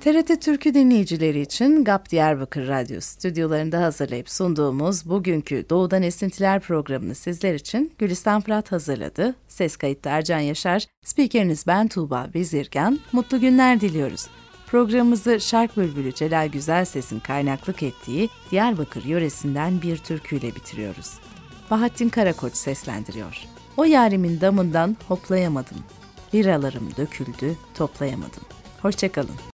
TRT Türkü dinleyicileri için GAP Diyarbakır Radyo stüdyolarında hazırlayıp sunduğumuz bugünkü Doğudan Esintiler programını sizler için Gülistan Fırat hazırladı. Ses kayıtta Ercan Yaşar, spikeriniz ben Tuğba Bezirgan. Mutlu günler diliyoruz. Programımızı Şark Bülbülü Celal Güzel Ses'in kaynaklık ettiği Diyarbakır yöresinden bir türküyle bitiriyoruz. Bahattin Karakoç seslendiriyor. O yarimin damından hoplayamadım. Liralarım döküldü, toplayamadım. Hoşçakalın.